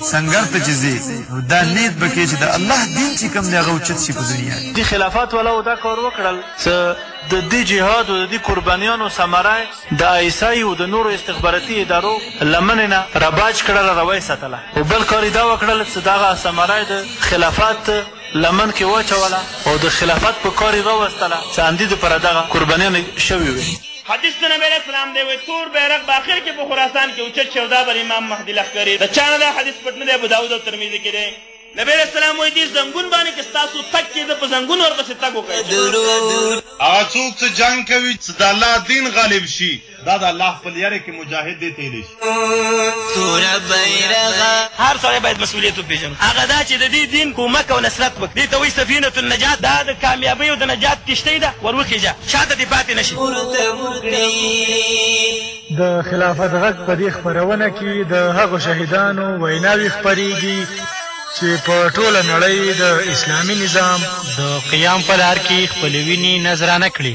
سنګر ته چې ځې نو دا نیت به کې چې د الله دین چې کوم دی هغه اوچت شي په دنیا کې دې خلافت والاو دا کار وکړل څه د دې جهاد او د دې قربانیانو ثمره د آیسای او د نورو استخباراتي ادارو لمنې نه رباج کړله روی ساتله او بل کار دا وکړل چې دغه ثمره د خلافت لمن کې واچوله او د خلافت په کار یې راوستله چې همدې دپاره دغه قربانیانې شوې وې حدیث د نبی علیه السلام دی وایي تور بیرغ به اخر کې په خراسان کې اوچت شي او دا به امام مهدي لښکرې د چا نه دا حدیث پټ نه دی ابوداود او ترمذي کې دی نبی علیه السلام وایي دې زنګون باندې که ستاسو تګ کېده په زنګون ورپسې تګ وکړئ هغه څوک چې جنګ کوي چې د الله دین غالب شي دا د الله په لیارې کې مجاهد دی ته یې تور بیرغ هر سړی باید مسؤلیت وپېژني، هغه دا چې د دې دین کومک او نصرت وکړي. دې ته وایي سفینة النجات، دا د کامیابۍ او د نجات کښتۍ ده، ور وخېژه، شاته دې پاتې نه شي. د خلافت غږ په دې خپرونه کې د هغو شهیدانو ویناوې خپرېږي چې په ټوله نړۍ د اسلامي نظام د قیام په لار کې خپلې وینې نذرانه کړې.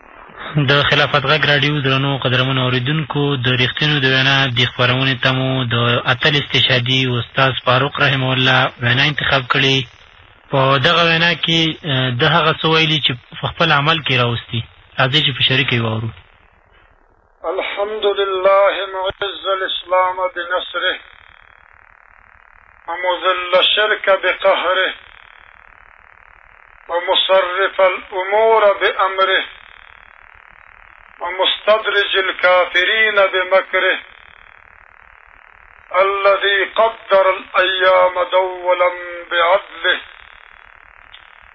د خلافت غږ راډیو درنو قدرمنو اورېدونکو، د رښتینو د وینا دې خپرونې ته مو د اتل استشهادي استاد فاروق رحمه الله وینا انتخاب کړې. په دغه وینا کې ده هغه څه ویلي چې په خپل عمل کې یې راوستي. راځئ چې په شریکه یې واورو. الحمد لله معز الاسلام بنصره ومذل الشرك بقهره ومصرف الامور بامره ومستدرج الكافرين بمكره الذي قدر الأيام دولا بعدله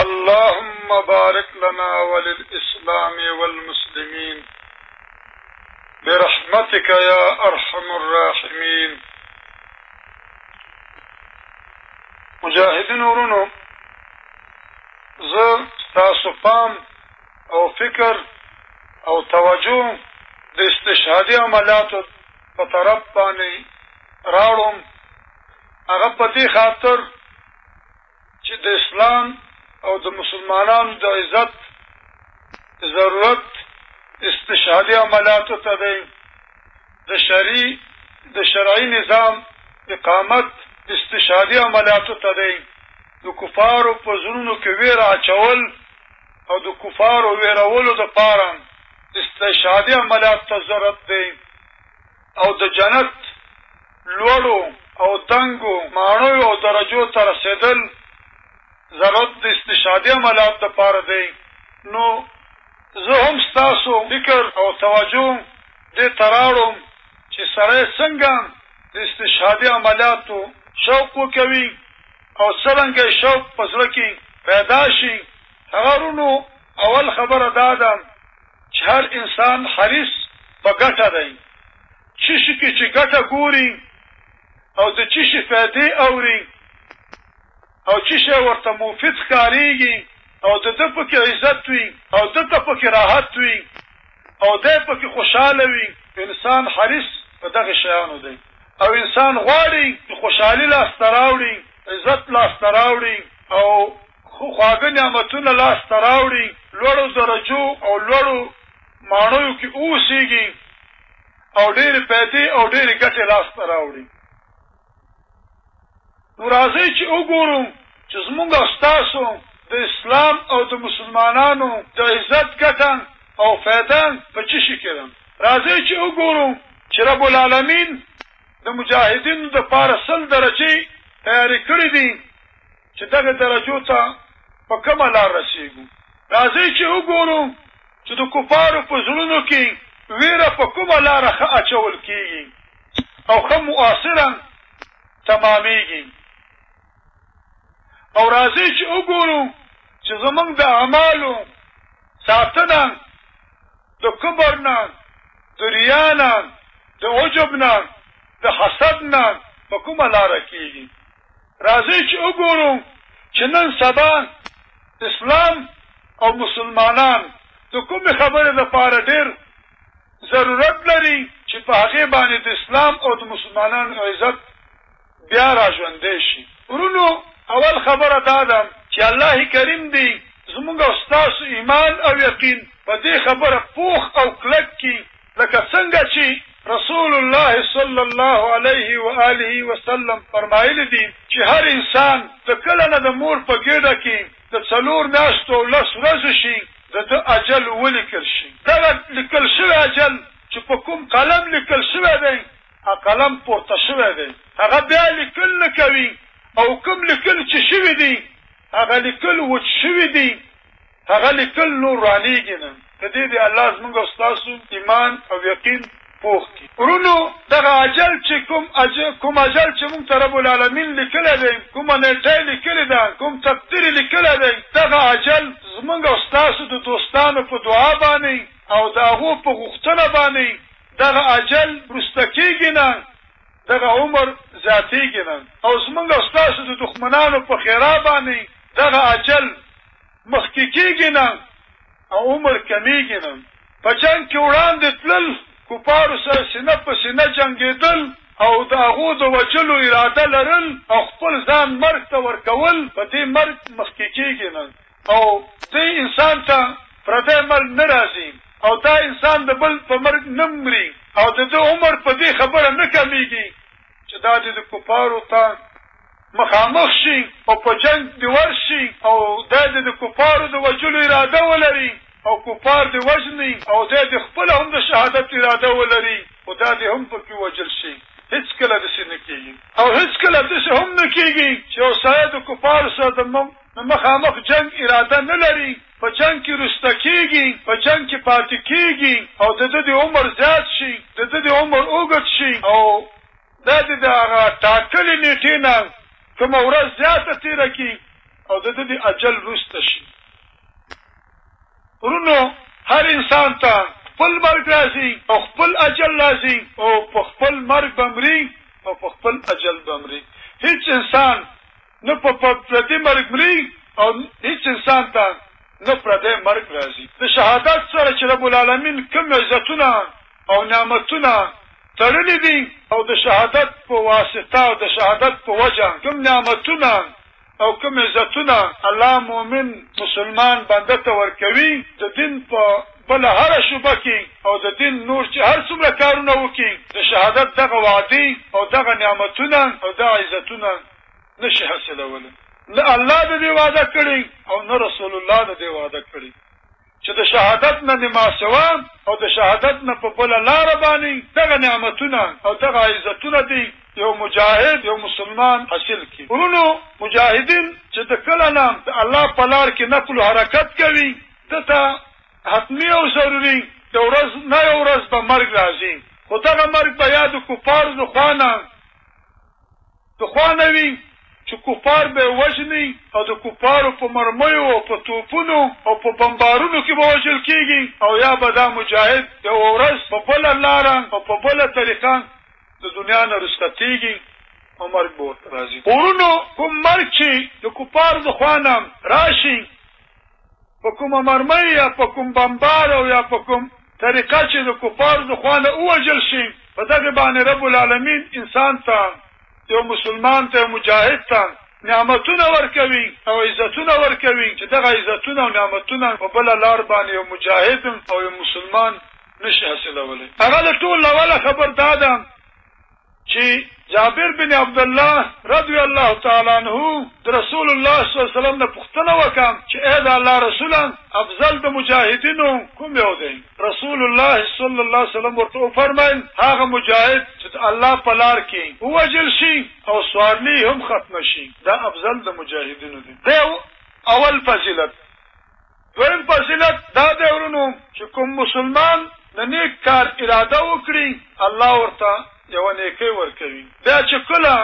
اللهم بارک لنا وللاسلام والمسلمین برحمتك يا ارحم الراحمین مجاهدین ورونو زه تاسو پام او فکر او توجه د استشهادي عملاتو په طرف باندې راوړم هغه په دې خاطر چې د اسلام او د مسلمانانو د عزت ضرورت استشهادي عملاتو ته دی د شرعي د شرعي نظام اقامت استشهادي عملاتو ته دی د کفارو په زړونو کې ویره اچول او د کفارو ویرولو د پاره استشهادي عملات ته ضرورت دی او د جنت لوړو او دنګو ماڼیو او درجو ته رسېدل ضرورت د استشهادي عملات دپاره دی، نو زه هم ستاسو فکر او توجه دې ته رااړوم چې سړی څنګه د استشهادي عملاتو شوق وکوي او څرنګه یې شوق په زړه کې پیدا شي، هغه وروڼو اول خبره دا ده چې هر انسان حریص په ګټه دی، څه شي کې چې ګټه ګوري او د څه شي فایدې اوري او څه شی ورته مفید ښکارېږي او د ده پکې عزت وي او ده ته پکې راحت وي او دی پکې خوشحاله وي انسان حریص په دغه شیانو دی او انسان غواړي چې خوشحالي لاسته راوړي عزت لاسته راوړي او خو خواږه نعمتونه لاس ته راوړي، لوړو درجو او لوړو ماڼیو کې واوسېږي او ډېرې پیدې او ډېرې ګټې لاس ته راوړي. نو راځئ چې وګورو چې زموږ او ستاسو د اسلام او د مسلمانانو د عزت ګټه او فیده په څه شي کې ده؟ راځئ چې وګورو چې رب العالمین د مجاهدینو دپاره سل درجې تیارې کړې دي چې دغه درجو ته په کومه لار رسېږو؟ راځئ چې وګورو چې د کفارو په زړونو کې وېره په کومه لاره ښه اچول کېږي او ښه مؤثره تمامېږي او راځئ چې وګورو چې زمونږ د اعمالو ساتنه د کبر نه د ریا نه د عجب نه د حسد نه په کومه لاره کېږي راځئ چې وګورو چې نن سبا اسلام او مسلمانان د کومې خبرې لپاره ډېر ضرورت لري چې په هغې باندې د اسلام او د مسلمانانو عزت بیا را ژوندی شي ورونو اول خبره دا ده چې الله کریم دی زموږ او ستاسو ایمان او یقین په دې خبره پوخ او کلک کړي لکه څنګه چي رسول الله صلی الله علیه و آله وسلم فرمایلي دي چي هر انسان د کله نه د مور په ګېډه کي د څلور میاشتو او لس ورځو شي د ده اجل ولیکل شي دغه لیکل شوی اجل چي په کوم قلم لیکل شوی دی هغه قلم پورته شوی دی هغه بیا لیکل نه کوي او کوم لیکل چي شوي دي هغه لیکل وچ شوي دي. هغه لیکل نور رانیږي نه په دې دې الله زمونږ او ستاسو ایمان او یقین پوخ کړي. ورونو دغه اجل چی کوم اج کوم اجل چی مونږ ته رب العالمین لیکلی دی کومه نیټه یې لیکلی ده کوم تقدیر یې لیکلی دی دغه اجل زمونږ او ستاسو د دوستانو په دعا باندی او د هغو په غوښتنه باندی دغه اجل ورسته کیږي نه دغه عمر زیاتیږي نه او زمونږ او ستاسو د دښمنانو په ښیرا باندی دغه اجل مخکې کېږي نه او عمر کمېږي نه. په جنګ کې وړاندې تلل، کفارو سره سینه په سینه جنګېدل او د هغو د وژلو اراده لرل او خپل ځان مرګ ته ورکول، په دې مرګ مخکې کېږي نه او دې انسان ته پردی مرګ نه راځي او دا انسان د بل په مرګ نه مري او د ده عمر په دې خبره نه کمېږي چې دا دې د کفارو ته مخامخ شي او په جنګ دې ورشي او دی دې د کفارو د وژلو اراده ولري او کفار دې وژني او دی دې خپله هم د شهادت اراده ولري خو دا دې هم په کې وژل شي، هېڅکله داسې نه کېږي او هېڅکله داسې هم نه کېږي چې یو سړی د کفارو سره د مخامخ جنګ اراده نه لري، په جنګ کې رسته کېږي، په جنګ کې پاتې کېږي او د ده دې عمر زیات شي، د ده دې عمر اوږد شي او دا د ده هغه ټاکلې نېټې نه کومه ورځ زیاته تېره کړي او د ده د اجل وروسته شي. ورونو هر انسان ته خپل مرګ راځي او خپل اجل راځي او په خپل مرګ به مري او په خپل اجل به مري. هېڅ انسان نه په پردي مرګ مري او هیڅ انسان ته نه پردی مرګ راځي. د شهادت سره چې رب العالمین کوم عزتونه او نعمتونه تړلي دي او د شهادت په واسطه او د شهادت په وجه کوم نعمتونه او کوم عزتونه الله مؤمن مسلمان بنده ته ورکوي د دین په بله هره شعبه کې او د دین نور چې هر څومره کارونه وکړي د شهادت دغه وعدې او دغه نعمتونه او دغه عزتونه نه شي حاصلولی نه الله د دې وعده کړی او نه رسول الله د دې وعده کړی چې د شهادت نه نما سوا او د شهادت نه په بل لار باندې دغه نعمتونه او دغه عزتونه دی یو مجاهد یو مسلمان حاصل کی ورونو مجاهدین چې د کله نه د الله په لار کې نقل و حرکت کوي دته حتمی او ضروری د ورځ نه یو ورځ به مرګ راځي خو دغه مرګ به یا د کفارو د خوانه پخوا نه وي چې کفار به وژني او د کفارو په مرمیو او په توپونو او په بمبارونو کې به وژل کېږي او یا به دا مجاهد یوه ورځ په بله لاره او په بله طریقه د دنیا نه رخصتېږي او مرګ به ورته راځي. وروڼو کوم مرګ چې د کفارو د خوا نه راشي، په کومه مرمۍ يا په کوم بمبار او يا په کوم طريقه چي د کفارو د خوا نه ووژل شي په دغي باندي رب العالمين انسان ته يو مسلمان ته يو مجاهد ته نعمتونه ورکوي او عزتونه ورکوي چي دغه عزتونه او نعمتونه په بله لار باندي يو مجاهد او يو مسلمان نشي حاصلولاي هغه له ټول اوله خبر دا ده چي جابر بن عبدالله رضی الله تعالی عنه د رسول الله صلی الله علیه وسلم نه پوښتنه وکړه چي اې د الله رسوله افضل د مجاهدینو کوم یو دی؟ رسول الله صلی الله علیه وسلم ورته وفرمایل، هغه مجاهد چي د الله په لار کي ووژل شي او سوارلي یې هم ختمه شي دا افضل د مجاهدینو دی. د یو اول فضیلت. دویم فضیلت دا دی ورونو چې کوم مسلمان د نیک کار اراده وکړي الله ورته یوه نیکۍ ورکوي بیا چې کله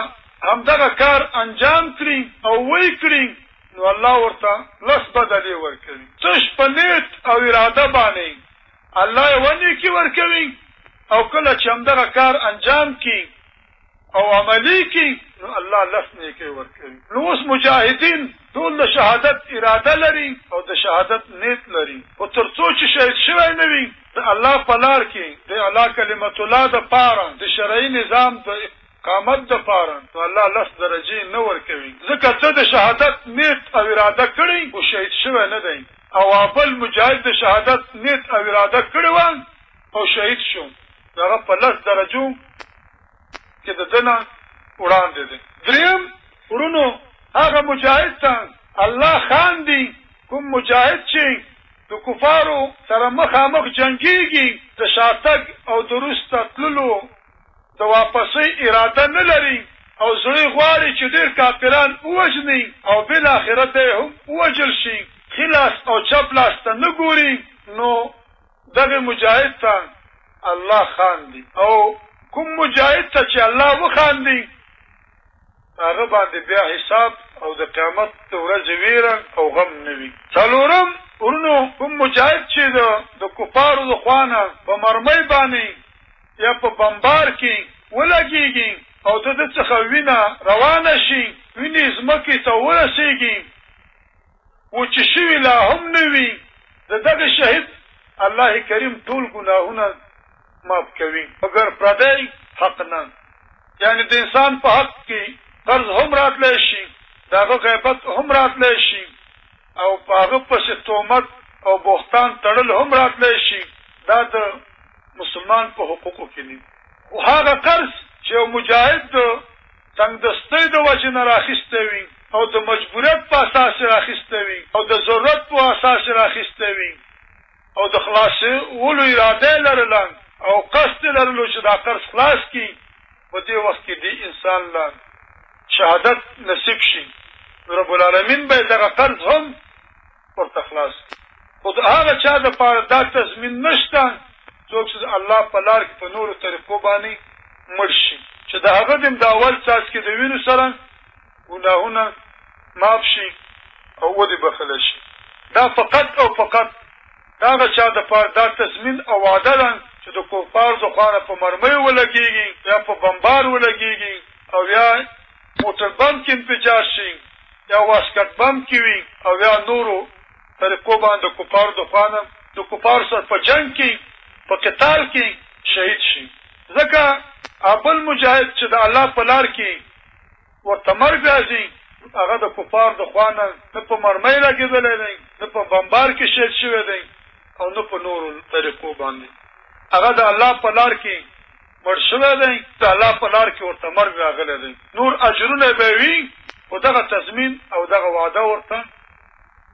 همدغه کار انجام کړي او ویې کړي نو الله ورته لس بدلې ورکوي تش په نیت او اراده باندې الله یوه نیکي ورکوي او کله چې همدغه کار انجام کړي او عملی کی نو الله لس نیکی ورکوي نو اوس مجاهدین ټول د شهادت اراده لري او د شهادت نیت لري خو تر څو چې شهید شوی نه وي د الله په لار کې د اعلی کلمت الله د پاره د شرعي نظام د قامت د پاره نو الله لس درجه نه ورکوي ځکه ته د شهادت نیت او اراده کړی او شهید شوی نه دی او بل مجاهد د شهادت نیت او اراده کړی و او شهید شو د هغه په لس درجو کې د ده نه وړاندې دی. دریم، وروڼو هغه مجاهد ته الله خان دي کوم مجاهد چې د کفارو سره مخامخ جنګېږي د شاتګ او د وروسته تللو د واپسۍ اراده نه لري او زړه یې غواړي چې ډېر کافران ووژني او بالاخره دی هم ووژل شي ښي لاس او چپ لاس ته نه ګوري نو دغه مجاهد ته الله خاندي او کوم مجاهد ته چې الله وخاندي هغه باندې بیا حساب او د قیامت د ورځې ویره او غم نه وي څلورم ورونو کوم مجاهد چې د د کفارو د خوانه په مرمۍ باندې یا په بمبار کې ولګېږي او د ده څخه وینه روانه شي وینې ځمکې ته ورسېږي وو چې شوي لا هم نه وي د دغه شهيد الله کريم ټول ګناهونه معاف کوي مګر پردی حق نه يعني د انسان په حق کې قرض هم راتلی شي د هغه غیبت هم راتلی شي او په هغه پسې تومت او بوختان تړل هم راتلی شي دا د مسلمان په حقوقو کې دي خو هغه قرض چې یو مجاهد د تنګدستۍ د وجې نه راخیستی وي او د مجبوریت په اساس یې راخیستی وي او د ضرورت په اساس یې راخیستی وي او د خلاصولو اراده یې لرله او قصد یې لرلو چې دا قرض خلاص کړي په دې وخت کې دې انسان له شهادت نصیب شي نو رب العالمین به یې دغه قرض هم ورته خلاص کړي، خو د هغه چا دپاره دا تضمین نشته څوک چې د الله په لار کې په نورو طریقو باندې مړ شي چې د هغه دم د اول څاڅکي د وینو سره ګناهونه معاف شي او ودې بخښل شي، دا فقط او فقط د هغه چا دپاره دا تضمین او وعده ده چې د کفارو د خوا نه په مرمیو ولګیږي یا په بمبار ولګیږي او یا موټر بند کې انفجار شي یا واسکټ بند کې وي او یا نورو طریقو باندې د کفارو د خوا نه د کفارو سره په جنګ کې په قتال کې شهید شي ځکه ابل مجاهد چې د الله په لار کې ورته مرګ راځي هغه د کفار د خوا نه نه په مرمۍ لګېدلی دی نه په بمبار کې شهید شوی دی او نه په نورو طریقو باندې هغه د الله په لار کې مړ شوی دی، د الله په لار کې ورته مرګ راغلی دی، نور اجرونه به یې وي، خو دغه تضمین او دغه وعده ورته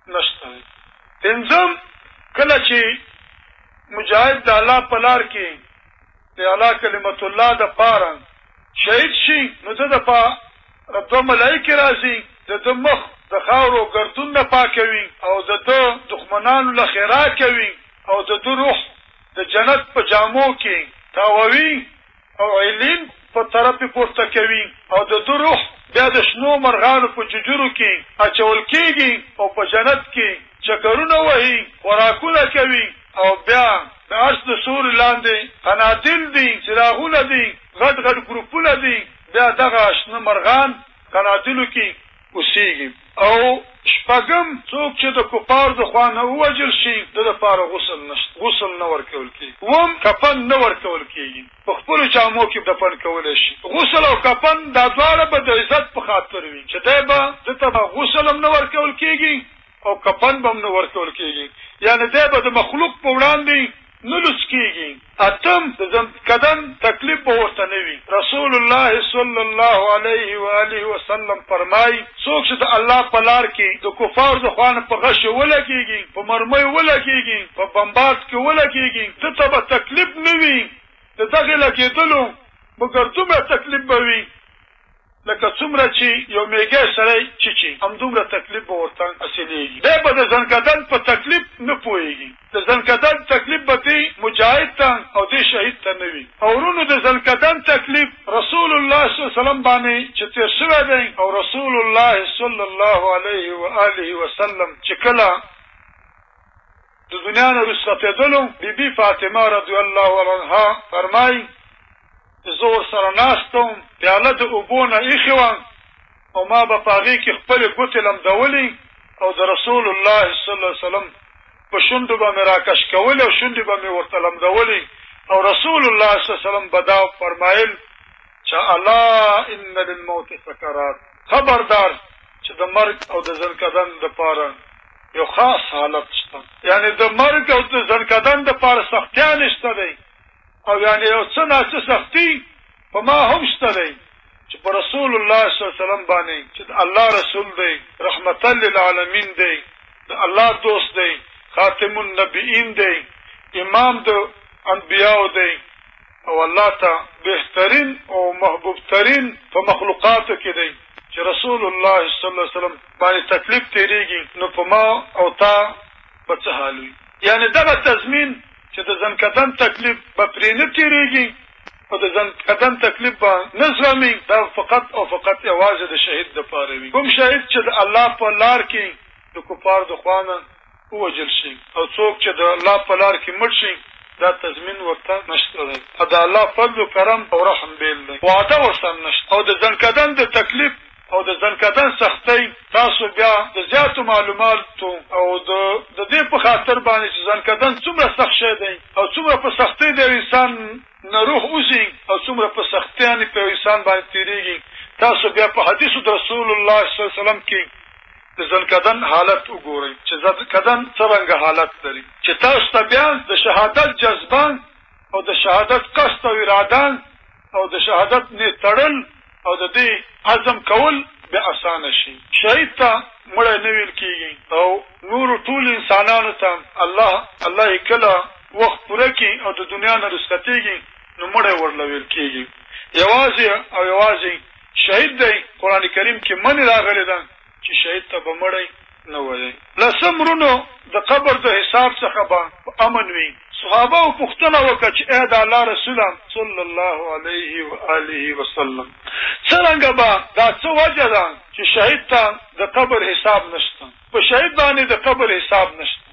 نشته دی. پنځم، کله چې مجاهد د الله په لار کې د اعلی کلمت الله د پاره شهید شي، نو د ده په رب دوه ملائکې راځي، د ده مخ د خاورو او ګردون نه پاکوي او د ده دښمنانو له خیرا کوي او د ده روح د جنت په جامو کې تاووي او علین په طرف یې پورته کوي او د ده روح بیا د شنو مرغانو په ججورو کې اچول کېږي او په جنت کې چکرونه وهي، خوراکونه کوي او بیا د عرش د سوري لاندې قنادیل دي، څراغونه دي، غټ غټ ګروپونه دي، بیا دغه شنه مرغان قنادیلو کې. اوسیږي او شپږم څوک چې د کفارو د خوا نه ووژل شي ده لپاره غسل نشته غسل نه ورکول کیږي اووم کفن نه ورکول کیږي په خپلو جامو کې دفن کولی شي غسل او کفن دا دواړه به د عزت په خاطر وي چې دی به ده ته به غسل هم نه ورکول کیږي او کفن به هم نه ورکول کېږي، یعنې دی به د مخلوق په وړاندې نه لوڅ کېږي، اتم، د ځنکدن تکلیف به ورته نه وي، رسول الله صلی الله علیه و آله وسلم فرمایي، څوک چې د الله په لار کې د کفارو د خوا نه په غشي ولګېږي، په مرمیو ولګېږي، په بمبارد کې ولګېږي، ده ته به تکلیف نه وي، د دغې لګېدلو مګر دومره تکلیف به وي، لکه څومره چي یو میږی سړی چیچي همدومره تکلیف به ورته حاصلیږي دی به د ځنکدن په تکلیف نه پوهیږي د ځنکدن تکلیف به دې مجاهد ته او دې شهید ته نه وي او ورونو د ځنکدن تکلیف رسول الله صلی الله علیه وسلم باندي چي تیر شوی دی او رسول الله صلی الله علیه وآله وسلم چي کله د دنیا نه رخصتېدلو بي بي فاطمه رضی الله عنها فرمایي، چې زه ورسره ناسته وم، پیاله د اوبو نه ایښې وه او ما به په هغې کې خپلې ګوتې لمدولې او د رسول الله صلی الله علیه وسلم په شونډو به مې راکش کولې او شونډې به مې ورته لمدولې او رسول الله صلی الله علیه وسلم به دا فرمایل چې الا ان للموت سکرات خبردار چې د مرګ او د ځنکدن لپاره یو خاص حالت شته یعنی د مرګ او د ځنکدن د پاره سختیا نشته دی او یعنی یو څه ناڅه سختی په ما هم شته دی چې په رسول الله صلی الله علیه وسلم باندې چې د الله رسول دی رحمت للعالمین دی د الله دوست دی خاتم النبیین دی امام د انبیاء دی او الله ته بهترين او محبوب ترين په مخلوقاتو کي دی چي رسول الله صلی الله علیه وسلم باندي تکليف تيريږي نو په ما او تا به څه حال وي يعني دغه تضمين چي د ځنکدن تکليف به پري نه تيريږي او د ځنکدن تکليف به نه زغمي دا فقط او فقط يوازي د شهيد دپاره وي کوم شهيد چي د الله په لار کي د کفار د خوانه ووژل شي او څوک چې د الله په لار کې مړ شي دا تضمین ورته نشته دی او د الله فضل و کرم او رحم بېل دی وعده ورسره هم نشته او د ځنکدن د تکلیف او د ځنکدن سختۍ تاسو بیا د زیاتو معلوماتو او د د دې په خاطر باندې چې ځنکدن څومره سخت شی دی او څومره په سختۍ د انسان نه روح وځي او څومره په سختۍ یعنې په انسان باندې تېرېږي تاسو بیا په حدیثو د رسول الله صلی الله علیه وسلم کې د ځنکدن حالت وګورئ چې ځنکدن څرنګه حالت لري چې تاسو ته بیا د شهادت جذبه او د شهادت قصد او اراده او د شهادت نیت تړل او د دې عزم کول بیا اسانه شي. شهید ته مړی نه ویل کېږي او نورو ټولو انسانانو ته الله الله یې کله وخت پوره کړي او د دنیا نه رسختېږي نو مړی ورله ویل کېږي یوازې او یوازې شهید دی قران کریم کې منی راغلی ده چې شهید ته به مړی نه وایي لسم رونو د قبر د حساب څخه به په امن وي صحابه او پښتنه وکړه چې اې د الله رسول صلی الله علیه و آله وسلم څنګه به دا څه وجه ده چې شهید ته د قبر حساب نشته په شهید باندې د قبر حساب نشته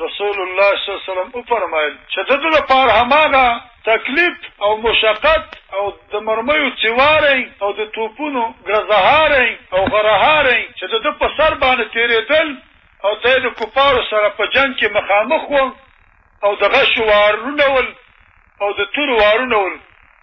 رسول الله صلی الله علیه وسلم وفرمایل چې د ده لپاره هماغه تکلیف او مشقت او د مرمیو څیواری او د توپونو ګرزهاری او غرهاری چې د ده په سر باندې تېرېدل او دی د کفارو سره په جنګ کې مخامخ و او د غشو وارونه ول او د تورو وارونه ول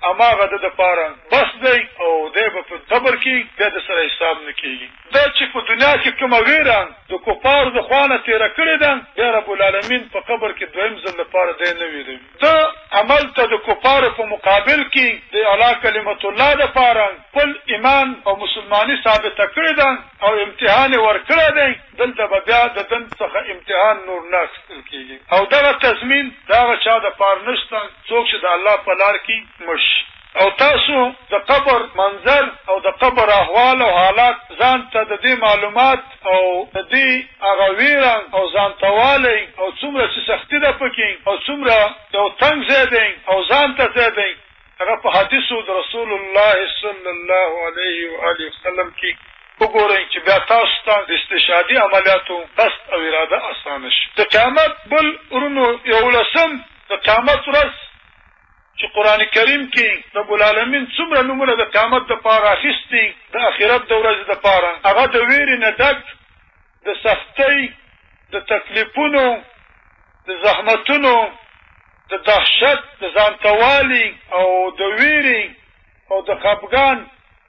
هماغه ده دپاره بس دی او دی به په قبر کي بیا ده سره حساب نه کیږي ده چي په دنیا کي کومه ویره د کفارو د خوا نه تیره کړې ده بیا رب العالمین په قبر کي دویم ځل دپاره دی نه ویروي ده عمل ته د کفارو په مقابل کي د اعلی کلمة الله دپاره خپل ایمان او مسلماني ثابته کړې ده او امتحان یې ورکړی دی. دلته به بیا د دند څخه امتحان نور نه اخیستل کیږی او دغه تضمین د هغه چا د پار نشته څوک چې د الله په لار کی مړ شي او تاسو د قبر منظر او د قبر احوال او حالات ځان ته د دې معلومات او د دې هغه ویره او ځانته والی او څومره چې سختی ده پکې او څومره یو تنګ ځای دی او ځانته ځای دی هغه په حدیثو د رسول الله صلی الله علیه و آله وسلم کې وګورئ چې بیا تاسو ته د استشهادي عملیاتو قصد او اراده اسانه شي د قیامت بل ورونو یولسم د قیامت ورځ چې قرآن کریم کې رب العالمین څومره نومونه د قیامت دپاره اخیستي د اخرت د ورځې دپاره هغه د ویرې نه ډک د سختۍ، د تکلیفونو، د زحمتونو، د دهشت، د ځانته والي او د وېرې او د خپګان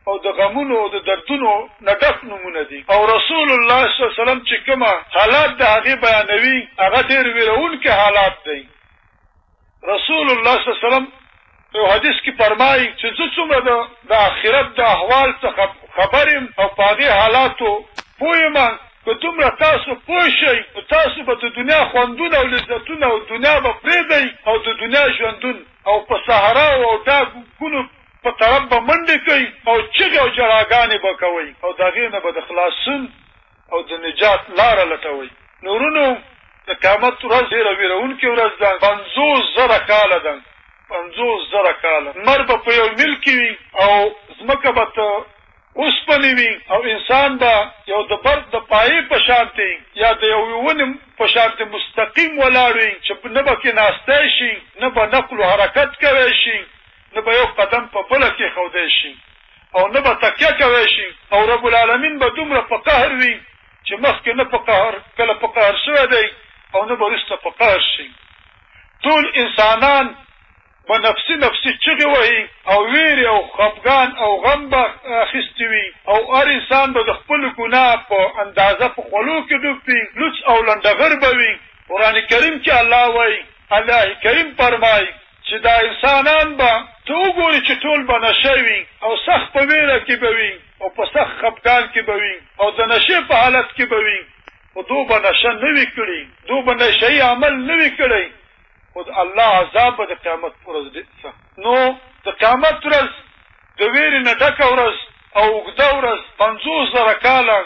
او د غمونو او د دردونو نه ډک نومونه دي او رسول الله صلی الله علیه وسلم چې کومه حالات د هغې بیانوي هغه ډېر وېروونکی حالات دی. رسول الله صلی الله علیه وسلم په یو حدیث کې فرمایي چې زه څومره د د آخرت د احوال څخه خبر یم او په هغې حالاتو پوه یم، که دومره تاسو پوه شئ نو تاسو به د دنیا خوندونه او لذتونه او دنیا به پرېږدئ او د دنیا ژوندون او په صحراو او ډاګ ګونو په طرف به منډې کوئ او چغې او ژړاګانې به کوئ او د هغې نه به د خلاصون او د نجات لاره لټوئ. نو ورونو! د قیامت ورځ ډېره وېروونکې ورځ ده، پنځوس زره کاله ده، پنځوس زره کاله لمر به په یو میل کې وي او ځمکه به د اوسپنې وي او انسان به یو د برق د پایې په شانتې یا د یوې ونې په شانتې مستقیم ولاړ وي چې نه به کېناستی شي، نه به نقل و حرکت کوی شي. نه به یو قدم په بله کېښودای شي او نه به تکیه کوی شي او رب العالمین به دومره په قهر وي چې مخکې نه په قهر کله په قهر شوی دی او نه به وروسته په قهر شي ټول انسانان به نفسي نفسي چغې وهي او ویرې او خپګان او غم به اخیستي وي او هر انسان به د خپل ګناه په اندازه په خولو کې ډوب وي لوڅ او لنډغر به وي قرآن کریم کې الله وایي الله کریم فرمایي چې دا انسانان به ته وګورې چې ټول به نشه وي او سخت په وېره کې به وي او په سخت خپګان کې به وي او د نشې په حالت کې به وي خو دو به نشه نه وي کړي دو به نشهيي عمل نه وي کړی خو د الله عذاب به د قیامت پر ورځ ډېر سخت نو د قیامت ورځ د ویرې نه ډکه ورځ او اوږده ورځ پنځوس زره کاله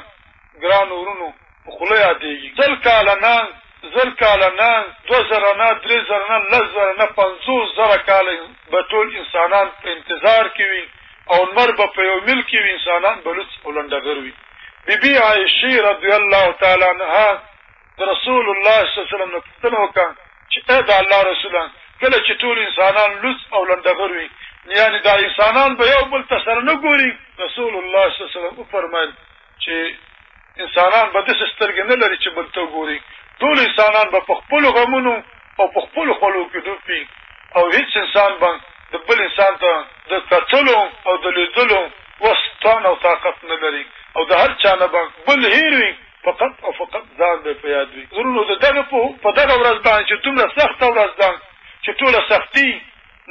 ګرانو ورونو په خوله یادېږي زل کاله نه زر کاله نه دوه زره نه درې زره نه لس زره نه پنځوس زره کاله به ټول انسانان په انتظار کې وي او نمر به په یو میل کې وي انسانان به لوڅ او لنډغر وي بي بي عایشې رضی الله تعالی عنها د رسول الله صلی الله علیه وسلم نه پوښتنه وکړه چې اې د الله رسوله کله چې ټول انسانان لوڅ او لنډغر وي یعنې دا انسانان به یو بل ته سره نه ګوري رسول الله صلی الله علیه وسلم وفرمیل چې انسانان به داسې سترګې نه لري چې بل ته ګوري ټول انسانان به په خپلو غمونو او په خپلو خولو کې ډوب وي او هیڅ انسان به د بل انسان ته د کتلو او د لیدلو وس توان او طاقت نه لري او د هر چا نه به بل هیر وي فقط او فقط ځان به په یاد وي ورونو د دغه په په دغه ورځ باندې چې دومره سخته ورځ ده چې ټوله سختي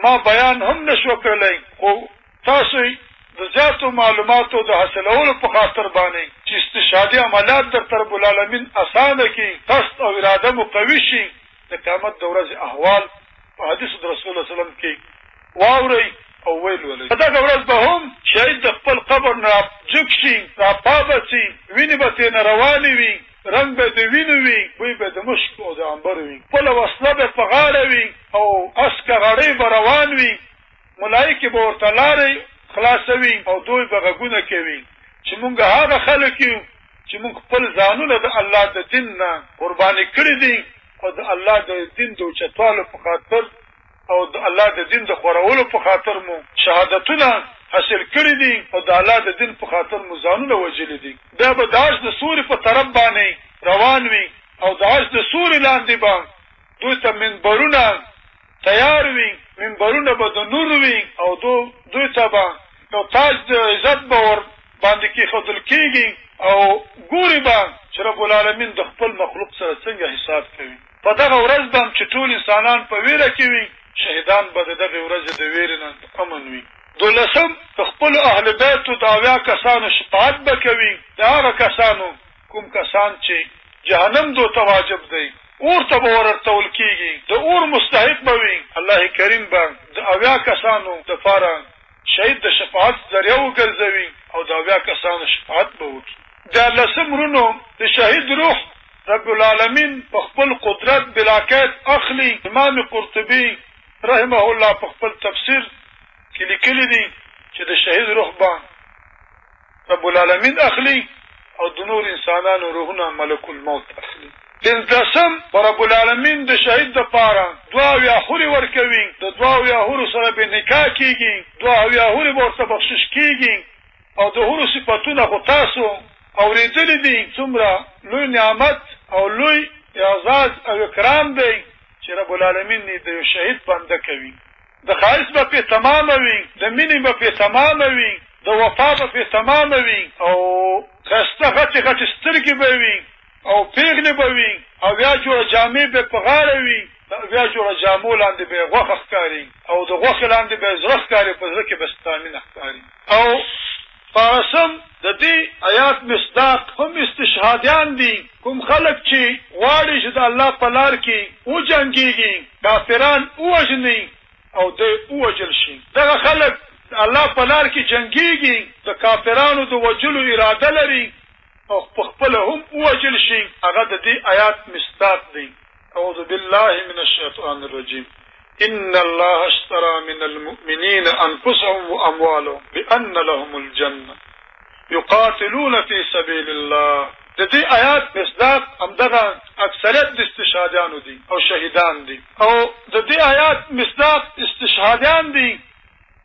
ما بیان هم نشو کړلی خو تاسو د زیاتو معلوماتو د حاصلولو په خاطر باندې چې استشهادي عملیات در ترب العالمین اسانه کړي قصد او اراده مو قوي شي د قیامت د ورځې احوال په حدیث د رسول الله صلی الله علیه وسلم کې واورئ او ویې لولئ. په دغه ورځ به هم شهید د خپل قبر نه راجګ شي، راپابسي، وینې به ترېنه روانې وي، رنګ به یې د وینو وي، بوی به یې د مشکو او د عنبرو وي، خپله وسله به یې په غاړه وي او اسکه غړۍ به روان وي. ملائکې به ورته لارې خلاصوي او دوی به غږونه کوي چې مونږ هغه خلک یو چې مونږ خپل ځانونه د الله د دین نه قرباني کړي دي او د الله د دین د اوچتوالو په خاطر او د الله د دین د خورولو په خاطر مو شهادتونه حاصل کړي دي او د الله د دین په خاطر مو ځانونه وژلي دي بیا به د عرش د سوري په طرف باندې روان وي او د عرش د سوري لاندې به دوی ته منبرونه تیار وي، منبرونه به د نور وي او دوی ته به یو تاج د عزت به ور باندې کېښودل کېږي او ګوري به چې رب العالمین د خپل مخلوق سره څنګه حساب کوي. په دغه ورځ به چې ټول انسانان په وېره کې وي، شهیدان به د دغې ورځې د وېرې نه د امن وي. دولسم، د خپلو اهل بیتو د اویا کسانو شفاعت به کوي، د هغه کسانو کوم کسان چي جهنم دوئ ته واجب دئ، اور ته به وررتول کېږي، د اور مستحق به وي، الله کريم به د اویا کسانو د پاره شهيد د شفاعت ذريعه وګرځوي او د اویا کسانو شفاعت به وکړي. دیارلسم ورونو، د شهيد روح رب العالمين په خپل قدرت بلاقيد اخلي، امام قرطبي رحمه الله په خپل تفسير کي ليکلي دي چي د شهيد روح به. رب العالمین اخلي او د نور انسانانو روحونه ملک الموت اخلي. پنځلسم، رب العالمین د شهید دپاره دوه اویا حورې ورکوي، د دوه اویا حورو سره به نکاح کېږي، دوه اویا حورې به ورته بخشش کېږي او د حورو صفتونه خو تاسو اورېدلي دي، څومره لوی نعمت او لوی اعزاز او اکرام دی چې رب العالمین یې د یو شهید بنده کوي. د ښایست به پرې تمامه وي د مینې به پرې تمامه وي د وفا به پرې تمامه وي او ښایسته غټې غټې سترګې به وي او پېغلې به وي او ویا جوړه جامې به یې په غاړه وي د ویا جوړه جامو لاندې به یې غوښه ښکاري او د غوښې لاندې به یې زړه ښکاري په زړه کې به یې ستا مینه ښکاري او شپاړسم، د دې آیات مصداق هم استشهادیان دي، کوم خلک چې غواړي چې د الله په لار کې وجنګېږي، کافران ووژني او دی ووژل شي. دغه خلک د الله په لار کې جنګېږي، د کافرانو د وژلو اراده لري او په خپله هم ووژل شي، هغه د دې آیات مصداق دی. اعوذ بالله من الشیطان الرجیم إن الله اشترى من المؤمنين أنفسهم وأموالهم بأن لهم الجنة يقاتلون في سبيل الله دي آيات مصداق أم دغا د استشهادان دي او شهيدان دي او دي آيات مصداق استشهادان دي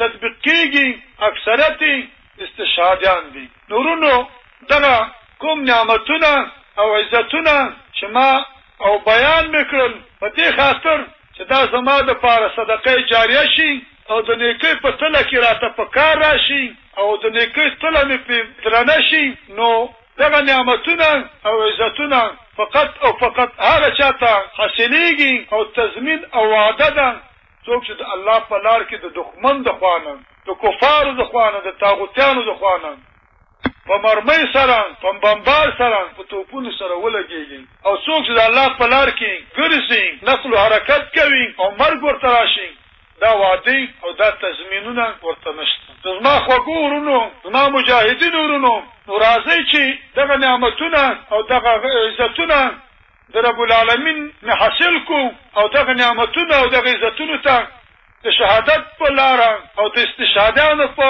تطبیق کیږي اکثریت یې استشهادیان دي نو ورونو دغه کوم نعمتونه او عزتونه چې ما او بیان مې کړل په دې خاطر چې دا زما د پاره صدقه جاریه شي او د نیکۍ په تله کې راته په کار راشي او د نیکۍ تله مې پرې درنه شي نو دغه نعمتونه او عزتونه فقط او فقط هغه چاته حاصلیږي او تضمین او وعده ده څوک چې د الله په لار کې د دښمن د خوا نه، د کفارو د خوا نه، د طاغوتیانو د خوا نه په مرمۍ سره، په بمبار سره، په توپونو سره ولګېږي او څوک چې د الله په لار کې ګرځي، نقل و حرکت کوي او مرګ ورته راشي، دا وعدې او دا تضمینونه ورته نشته. نو زما خوږو ورونو، زما مجاهدینو ورونو، نو راځئ چې دغه نعمتونه او دغه عزتونه، د رب العالمين نه حاصل کو او دغه نعمتونو او دغه عزتونو ته د شهادت په لاره او د استشهاديانو په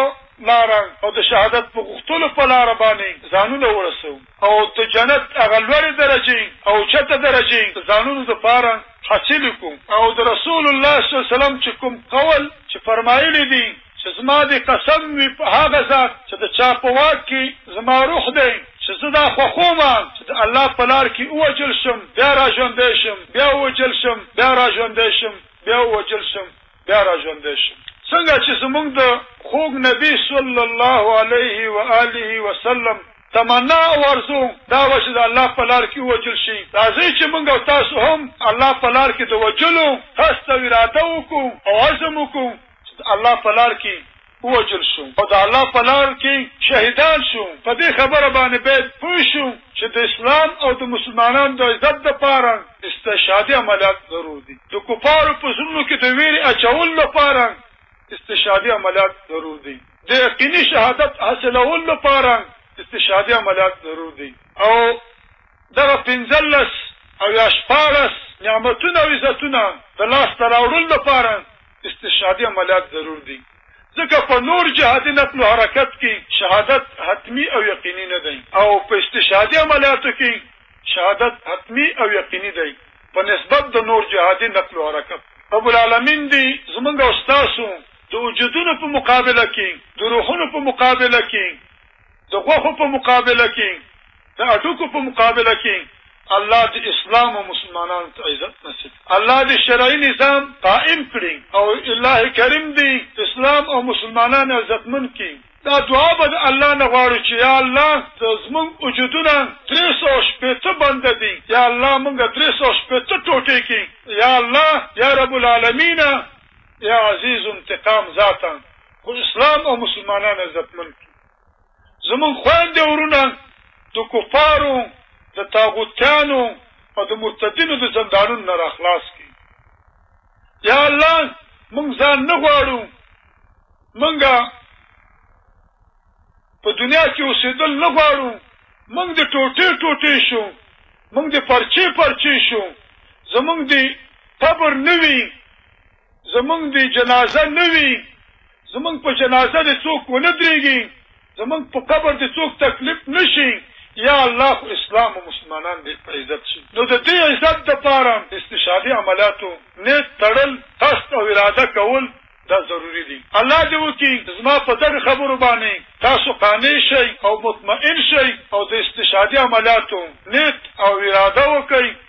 لاره او د شهادت په غوښتلو په لاره باندې ځانونه ورسوو او د جنت هغه لوړې درجې او اوچته درجې د ځانونو دپاره حاصلې کړو او د رسول الله صلی الله عليه وسلم چې کوم قول چې فرمايلي دي چې زما دې قسم وي په هغه ذات چې د چا په واک کې زما روح دی، چې زه دا خوښوم چې د الله په لار کې ووژل شم، بیا راژوندی شم، بیا ووژل شم، بیا راژوندی شم، بیا ووژل شم، بیا راژوندی شم. څنګه چې زموږ د خوږ نبي صلی الله علیه و آله وسلم تمنا او ارزو دا وه چې د الله په لار کې ووژل شي، راځئ چې موږ او تاسو هم الله په لار کې د وژلو قصد او اراده وکړو او عزم وکړو. چې د الله په لار کې ووژل شو او د الله په لار کې شهیدان شو، په دې خبره باندې باید پوه شو چې د اسلام او د مسلمانانو د عزت لپاره استشهادي عملیات ضرور دي، د کفارو په زړونو کې د ویرې اچولو لپاره استشهادي عملیات ضرور دي، د یقیني شهادت حاصلولو لپاره استشهادي عملیات ضرور دي او. دغه پنځلس او یا شپاړس نعمتونه او عزتونه د لاس ته راوړلو لپاره استشهادي عملیات ضرور دي، ځکه په نور جهادي نقل و حرکت کي شهادت حتمي او یقیني نه دئ او په استشهادي عملیاتو کي شهادت حتمي او یقیني دئ په نسبت د نور جهادي نقل و حرکت. رب العالمین دي زموږ او ستاسو د وجودونو په مقابله کي د روحونو په مقابله کي د غوښو په مقابله کې د اټوکو په مقابله کې الله دې اسلام او مسلمانانو ته عزت نصیب کړي الله دې شرعي نظام قائم کړي او الله کریم دې اسلام او مسلمانان عزتمن کړي دا دعا به د الله نه غواړو چې یا الله زمونږ وجودونه درې سوه او شپېته بنده دي یا الله مونږ درې سوه او شپېته ټوټې کړي یا الله یا رب العالمینه یا عزیز انتقام ذاته خو اسلام او مسلمانان عزتمن کړي زمونږ خویندې او ورونه د کفارو د تاغوتیانو او د مرتدینو د زندانونو نه راخلاص کړي یا الله مونږ ځان نه غواړو مونږه په دنیا کې اوسېدل نه غواړو مونږ د ټوټې ټوټې شو مونږ د پرچې پرچې شو زمونږ د قبر نه وي زمونږ دې جنازه نه وي، زمونږ په جنازه دې څوک ونه درېږي، زمونږ په قبر دې څوک تکلیف نه شي، یا الله خو اسلام او مسلمانان دې په عزت شي، نو د دې عزت لپاره استشهادي عملیاتو نیت تړل، قصد او اراده کول دا ضروري دي. الله دې وکړي زما په دغه خبرو باندې تاسو قانع شئ او مطمئن شئ او د استشهادي عملیاتو نیت او اراده وکړئ.